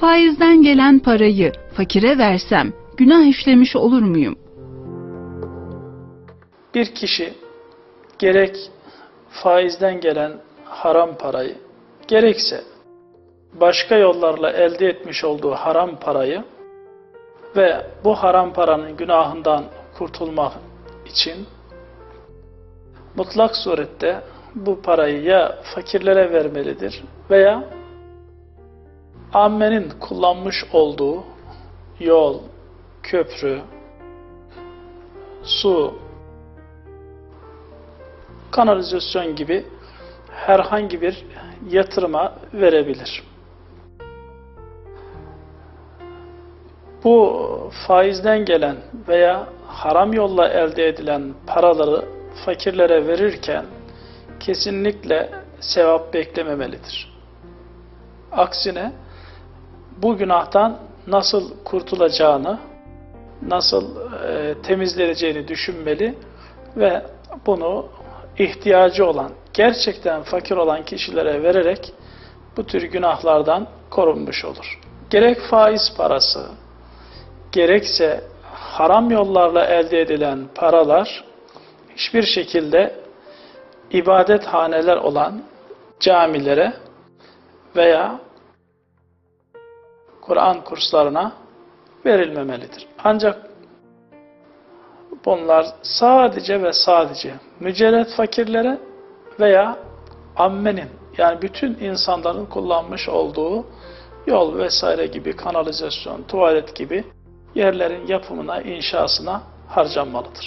Faizden gelen parayı fakire versem günah işlemiş olur muyum? Bir kişi gerek faizden gelen haram parayı, gerekse başka yollarla elde etmiş olduğu haram parayı ve bu haram paranın günahından kurtulmak için mutlak surette bu parayı ya fakirlere vermelidir veya ammenin kullanmış olduğu yol, köprü, su, kanalizasyon gibi herhangi bir yatırıma verebilir. Bu faizden gelen veya haram yolla elde edilen paraları fakirlere verirken kesinlikle sevap beklememelidir. Aksine bu günahtan nasıl kurtulacağını, nasıl e, temizleneceğini düşünmeli ve bunu ihtiyacı olan, gerçekten fakir olan kişilere vererek bu tür günahlardan korunmuş olur. Gerek faiz parası, gerekse haram yollarla elde edilen paralar hiçbir şekilde ibadethaneler olan camilere veya Kur'an kurslarına verilmemelidir. Ancak bunlar sadece ve sadece mücerret fakirlere veya ammenin yani bütün insanların kullanmış olduğu yol vesaire gibi kanalizasyon, tuvalet gibi yerlerin yapımına, inşasına harcanmalıdır.